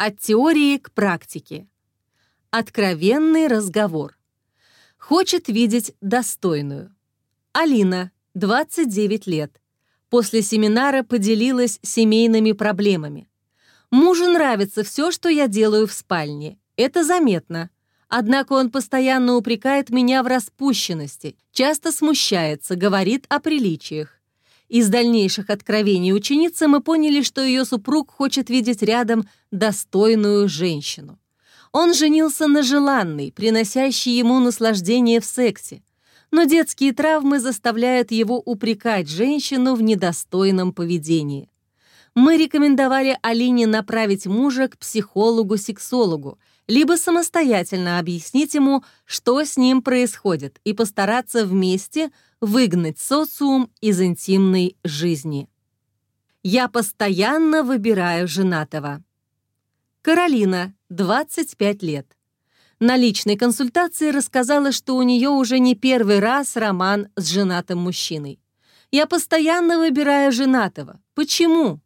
От теории к практике. Откровенный разговор. Хочет видеть достойную. Алина, 29 лет. После семинара поделилась семейными проблемами. Мужу нравится все, что я делаю в спальне. Это заметно. Однако он постоянно упрекает меня в распущенности, часто смущается, говорит о приличиях. Из дальнейших откровений ученицы мы поняли, что ее супруг хочет видеть рядом достойную женщину. Он женился на желанной, приносящей ему наслаждение в сексе, но детские травмы заставляют его упрекать женщину в недостойном поведении. Мы рекомендовали Алине направить мужа к психологу-сексологу, либо самостоятельно объяснить ему, что с ним происходит, и постараться вместе выгнать социум из интимной жизни. Я постоянно выбираю женатого. Каролина, 25 лет. На личной консультации рассказала, что у нее уже не первый раз роман с женатым мужчиной. «Я постоянно выбираю женатого. Почему?»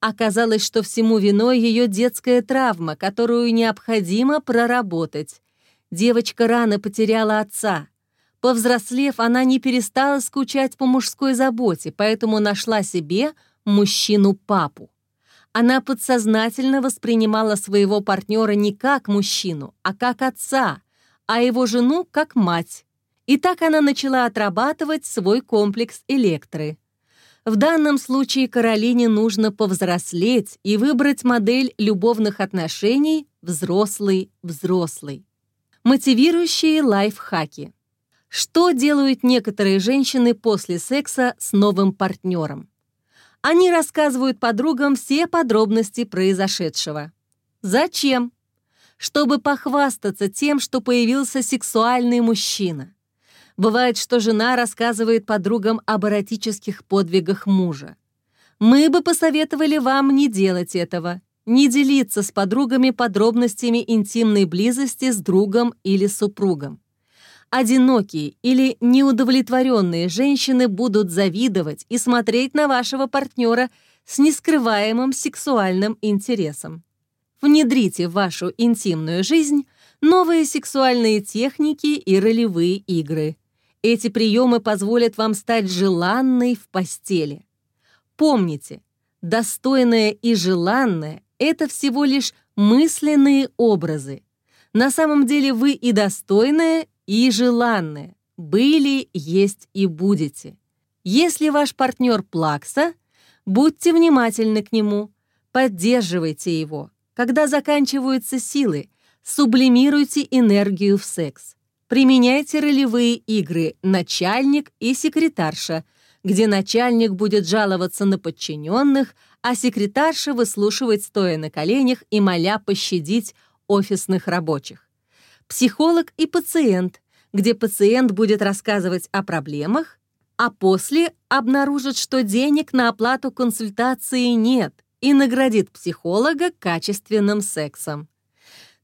Оказалось, что всему виной ее детская травма, которую необходимо проработать. Девочка рано потеряла отца. Повзрослев, она не перестала скучать по мужской заботе, поэтому нашла себе мужчину-папу. Она подсознательно воспринимала своего партнера не как мужчину, а как отца, а его жену как мать. И так она начала отрабатывать свой комплекс электры. В данном случае Каролине нужно повзрослеть и выбрать модель любовных отношений взрослый-взрослый. Мотивирующие лайфхаки. Что делают некоторые женщины после секса с новым партнером? Они рассказывают подругам все подробности произошедшего. Зачем? Чтобы похвастаться тем, что появился сексуальный мужчина. Бывает, что жена рассказывает подругам об эротических подвигах мужа. Мы бы посоветовали вам не делать этого, не делиться с подругами подробностями интимной близости с другом или супругом. Одинокие или неудовлетворенные женщины будут завидовать и смотреть на вашего партнера с нескрываемым сексуальным интересом. Внедрите в вашу интимную жизнь новые сексуальные техники и ролевые игры – эти приемы позволят вам стать желанной в постели. Помните, достойное и желанное — это всего лишь мысленные образы. На самом деле вы и достойное, и желанное. Были, есть и будете. Если ваш партнер плакса, будьте внимательны к нему, поддерживайте его. Когда заканчиваются силы, сублимируйте энергию в секс. Применяйте ролевые игры «Начальник» и «Секретарша», где начальник будет жаловаться на подчиненных, а секретарша выслушивать стоя на коленях и моля пощадить офисных рабочих. Психолог и пациент, где пациент будет рассказывать о проблемах, а после обнаружит, что денег на оплату консультации нет и наградит психолога качественным сексом.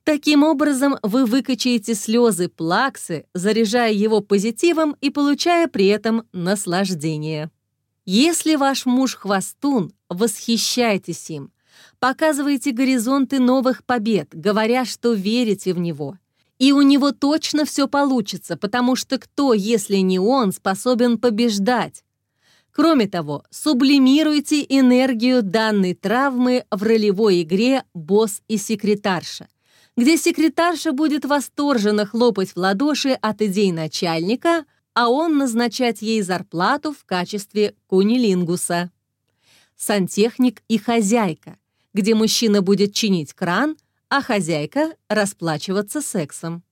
Таким образом, вы выкачаете слезы плаксы, заряжая его позитивом и получая при этом наслаждение. Если ваш муж хвостун, восхищайтесь им. Показывайте горизонты новых побед, говоря, что верите в него. И у него точно все получится, потому что кто, если не он, способен побеждать? Кроме того, сублимируйте энергию данной травмы в ролевой игре «Босс и секретарша» где секретарша будет восторженно хлопать в ладоши от идей начальника, а он назначать ей зарплату в качестве кунилингуса. Сантехник и хозяйка, где мужчина будет чинить кран, а хозяйка расплачиваться сексом.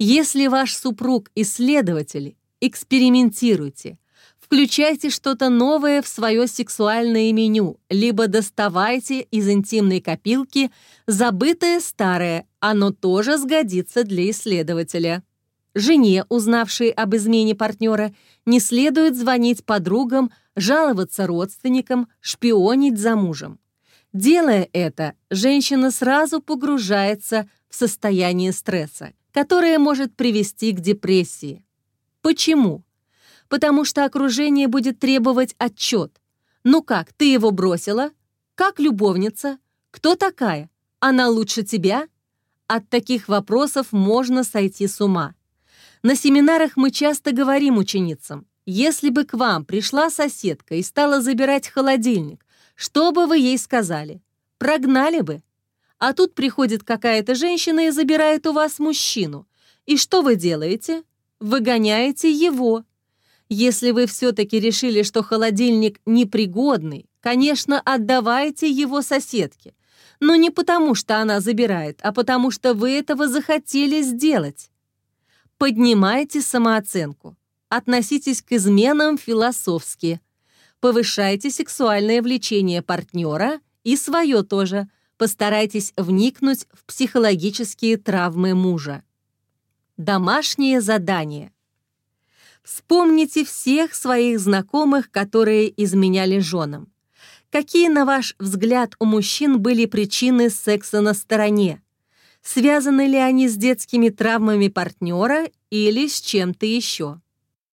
Если ваш супруг исследователь, экспериментируйте, Включайте что-то новое в свое сексуальное меню, либо доставайте из интимной копилки забытое старое, оно тоже сгодится для исследователя. Жене, узнавшей об измене партнера, не следует звонить подругам, жаловаться родственникам, шпионить за мужем. Делая это, женщина сразу погружается в состояние стресса, которое может привести к депрессии. Почему? потому что окружение будет требовать отчет. Ну как, ты его бросила? Как любовница? Кто такая? Она лучше тебя? От таких вопросов можно сойти с ума. На семинарах мы часто говорим ученицам, если бы к вам пришла соседка и стала забирать холодильник, что бы вы ей сказали? Прогнали бы. А тут приходит какая-то женщина и забирает у вас мужчину. И что вы делаете? Выгоняете его. Если вы все-таки решили, что холодильник непригодный, конечно, отдавайте его соседке. Но не потому, что она забирает, а потому, что вы этого захотели сделать. Поднимайте самооценку. Относитесь к изменам философски. Повышайте сексуальное влечение партнера и свое тоже. Постарайтесь вникнуть в психологические травмы мужа. Домашнее задание. Вспомните всех своих знакомых, которые изменяли женам. Какие, на ваш взгляд, у мужчин были причины секса на стороне? Связаны ли они с детскими травмами партнера или с чем-то еще?